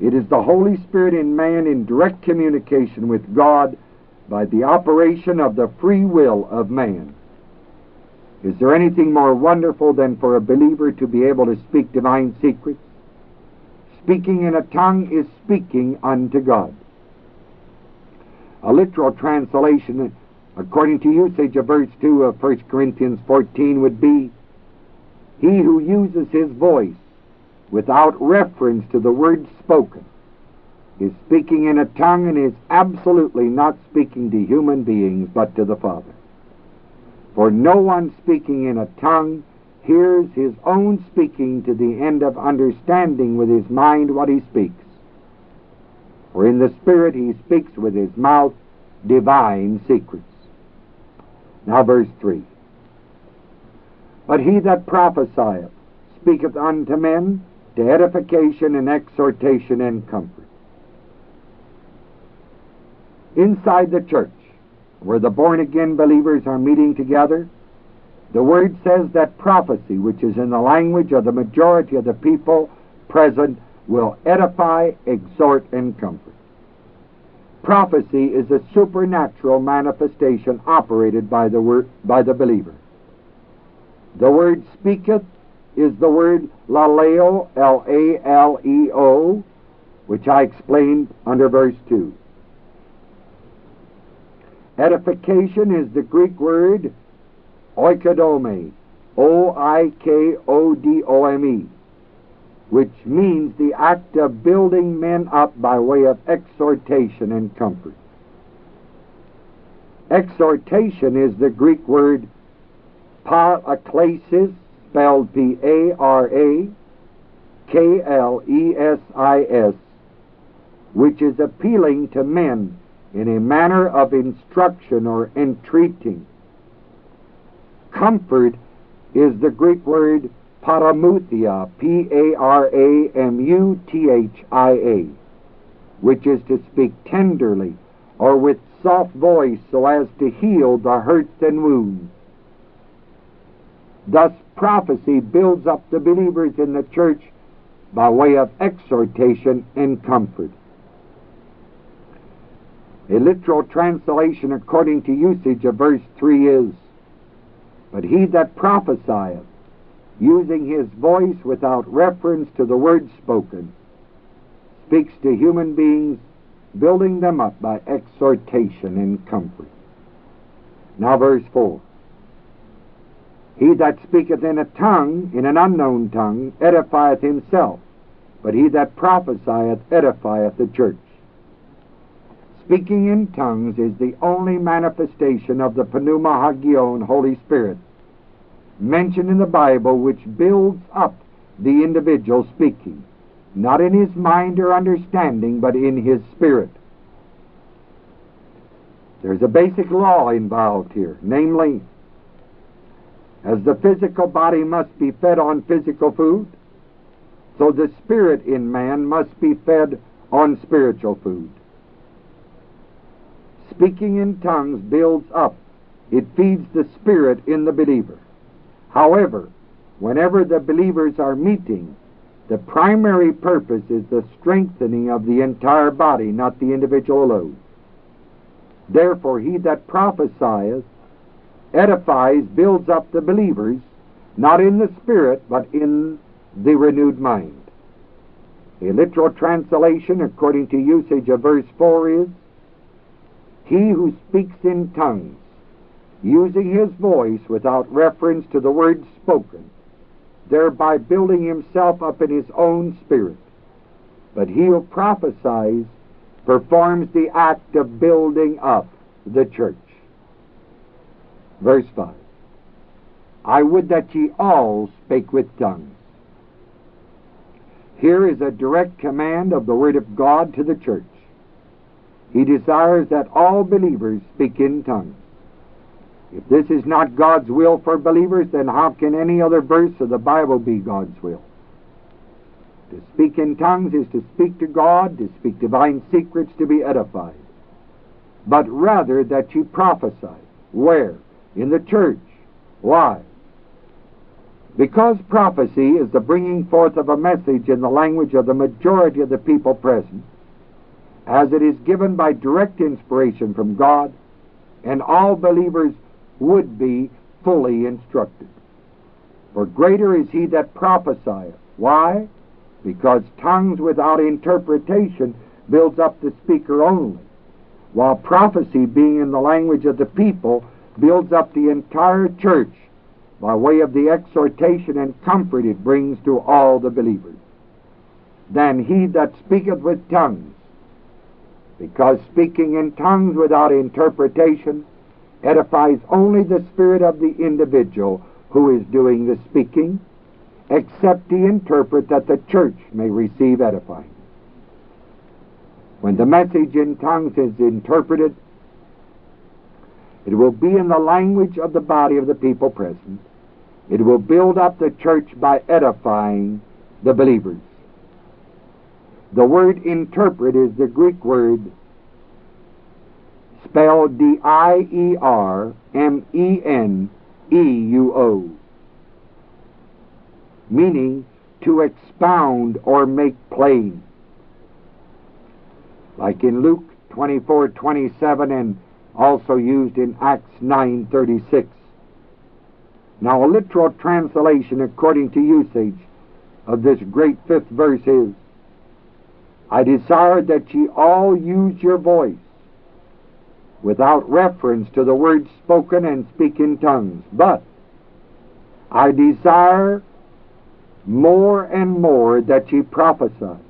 It is the Holy Spirit in man in direct communication with God by the operation of the free will of man. Is there anything more wonderful than for a believer to be able to speak divine secrets? Speaking in a tongue is speaking unto God. A literal translation, according to usage of verse 2 of 1 Corinthians 14, would be He who uses his voice without reference to the words spoken is speaking in a tongue and is absolutely not speaking to human beings but to the Father. For no one speaking in a tongue hears his own speaking to the end of understanding with his mind what he speaks. For in the Spirit he speaks with his mouth divine secrets. Now, verse 3. But he that prophesieth speaketh unto men to edification and exhortation and comfort. Inside the church, where the born again believers are meeting together, the word says that prophecy, which is in the language of the majority of the people present, will edify, exhort, and comfort. Prophecy is a supernatural manifestation operated by the word, by the believer. The word speaketh is the word laleo, L A L E O, which I explained under verse 2. Edification is the Greek word oikodome, O I K O D O M E, which means the act of building men up by way of exhortation and comfort. Exhortation is the Greek word paraklesis, spelled P A R A K L E S I S, which is appealing to men in a manner of instruction or entreating. Comfort is the Greek word paramuthia, P A R A M U T H I A, which is to speak tenderly or with soft voice so as to heal the hurts and wounds. Thus, prophecy builds up the believers in the church by way of exhortation and comfort. A literal translation according to usage of verse 3 is But he that prophesieth, using his voice without reference to the words spoken, speaks to human beings, building them up by exhortation and comfort. Now, verse 4. He that speaketh in a tongue, in an unknown tongue, edifieth himself, but he that prophesieth edifieth the church. Speaking in tongues is the only manifestation of the pneuma hagion, Holy Spirit, mentioned in the Bible, which builds up the individual speaking, not in his mind or understanding, but in his spirit. There's a basic law involved here, namely, as the physical body must be fed on physical food, so the spirit in man must be fed on spiritual food. Speaking in tongues builds up, it feeds the spirit in the believer. However, whenever the believers are meeting, the primary purpose is the strengthening of the entire body, not the individual alone. Therefore, he that prophesieth edifies, builds up the believers, not in the spirit, but in the renewed mind. A literal translation, according to usage of verse 4, is He who speaks in tongues, using his voice without reference to the words spoken, thereby building himself up in his own spirit. But he who prophesies performs the act of building up the church. Verse 5 I would that ye all spake with tongues. Here is a direct command of the Word of God to the church. He desires that all believers speak in tongues. If this is not God's will for believers, then how can any other verse of the Bible be God's will? To speak in tongues is to speak to God, to speak divine secrets, to be edified. But rather that ye prophesy. Where? In the church. Why? Because prophecy is the bringing forth of a message in the language of the majority of the people present, as it is given by direct inspiration from God, and all believers would be fully instructed. For greater is he that prophesieth. Why? Because tongues without interpretation builds up the speaker only, while prophecy, being in the language of the people, builds up the entire church by way of the exhortation and comfort it brings to all the believers. Than he that speaketh with tongues, because speaking in tongues without interpretation edifies only the spirit of the individual who is doing the speaking, except he interpret that the church may receive edifying. When the message in tongues is interpreted, it will be in the language of the body of the people present. It will build up the church by edifying the believers. The word interpret is the Greek word spelled D I E R M E N E U O, meaning to expound or make plain. Like in Luke 24 27 and also used in Acts 9 36. Now, a literal translation according to usage of this great fifth verse is I desire that ye all use your voice without reference to the words spoken and speak in tongues. But I desire more and more that ye prophesy.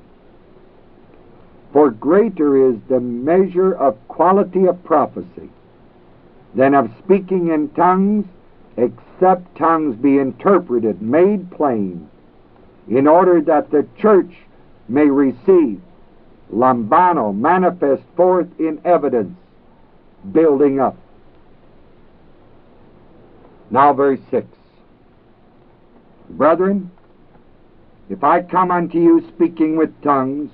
For greater is the measure of quality of prophecy than of speaking in tongues, except tongues be interpreted, made plain, in order that the church may receive lambano, manifest forth in evidence building up. Now, verse 6. Brethren, if I come unto you speaking with tongues,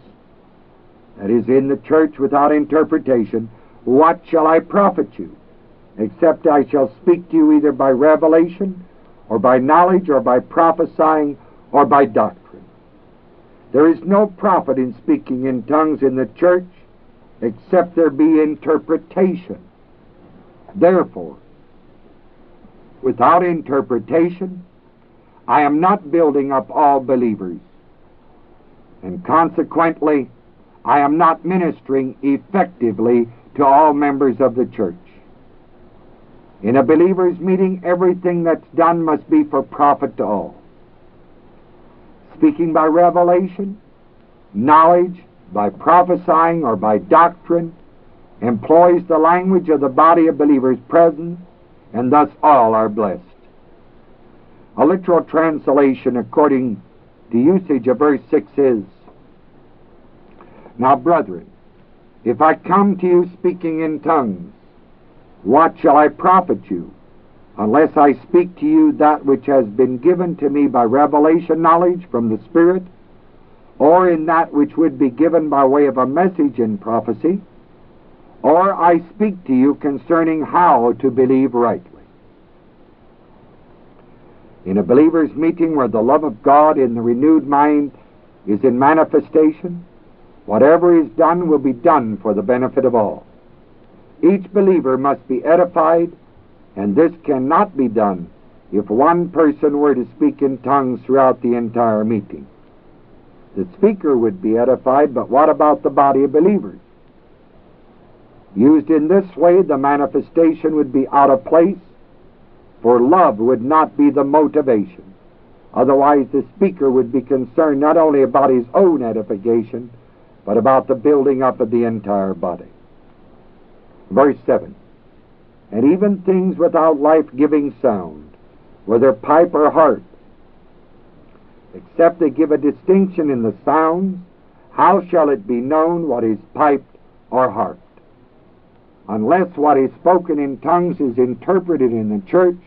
that is in the church without interpretation, what shall I profit you? Except I shall speak to you either by revelation, or by knowledge, or by prophesying, or by doctrine. There is no profit in speaking in tongues in the church except there be interpretation. Therefore, without interpretation, I am not building up all believers. And consequently, I am not ministering effectively to all members of the church. In a believer's meeting, everything that's done must be for profit to all. Speaking by revelation, knowledge, by prophesying or by doctrine, employs the language of the body of believers present, and thus all are blessed. A literal translation according to usage of verse 6 is Now, brethren, if I come to you speaking in tongues, what shall I profit you? Unless I speak to you that which has been given to me by revelation knowledge from the Spirit, or in that which would be given by way of a message in prophecy, or I speak to you concerning how to believe rightly. In a believer's meeting where the love of God in the renewed mind is in manifestation, whatever is done will be done for the benefit of all. Each believer must be edified, and this cannot be done if one person were to speak in tongues throughout the entire meeting. The speaker would be edified, but what about the body of believers? Used in this way, the manifestation would be out of place, for love would not be the motivation. Otherwise, the speaker would be concerned not only about his own edification, but about the building up of the entire body. Verse 7 And even things without life giving sound, whether pipe or harp, except they give a distinction in the sounds, how shall it be known what is piped or harped? Unless what is spoken in tongues is interpreted in the church,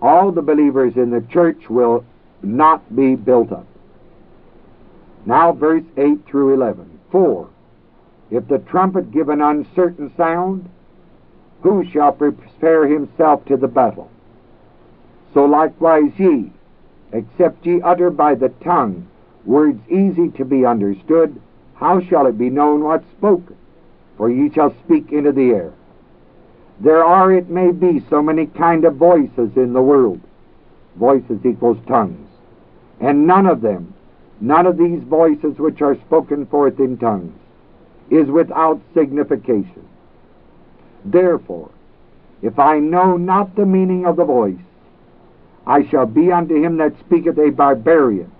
all the believers in the church will not be built up. Now, verse 8 through 11. 4. if the trumpet give an uncertain sound, who shall prepare himself to the battle? So likewise ye, except ye utter by the tongue words easy to be understood, how shall it be known what's spoken? For ye shall speak into the air. There are, it may be, so many kind of voices in the world. Voices equals tongues. And none of them, none of these voices which are spoken forth in tongues, is without signification. Therefore, if I know not the meaning of the voice, I shall be unto him that speaketh a barbarian.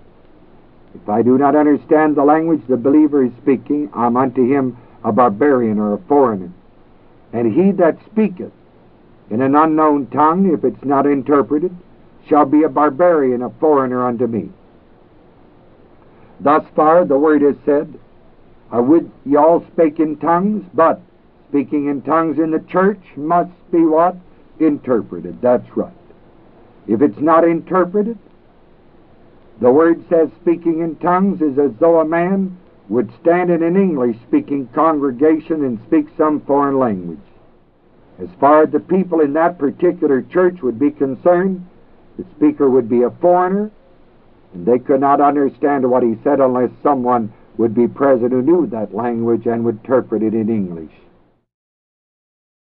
If I do not understand the language the believer is speaking, I'm unto him a barbarian or a foreigner. And he that speaketh in an unknown tongue, if it's not interpreted, shall be a barbarian, a foreigner unto me. Thus far the word is said, I would ye all spake in tongues, but speaking in tongues in the church must be what? Interpreted. That's right. If it's not interpreted, the word says speaking in tongues is as though a man would stand in an English speaking congregation and speak some foreign language. As far as the people in that particular church would be concerned, the speaker would be a foreigner, they could not understand what he said unless someone would be present who knew that language and would interpret it in English.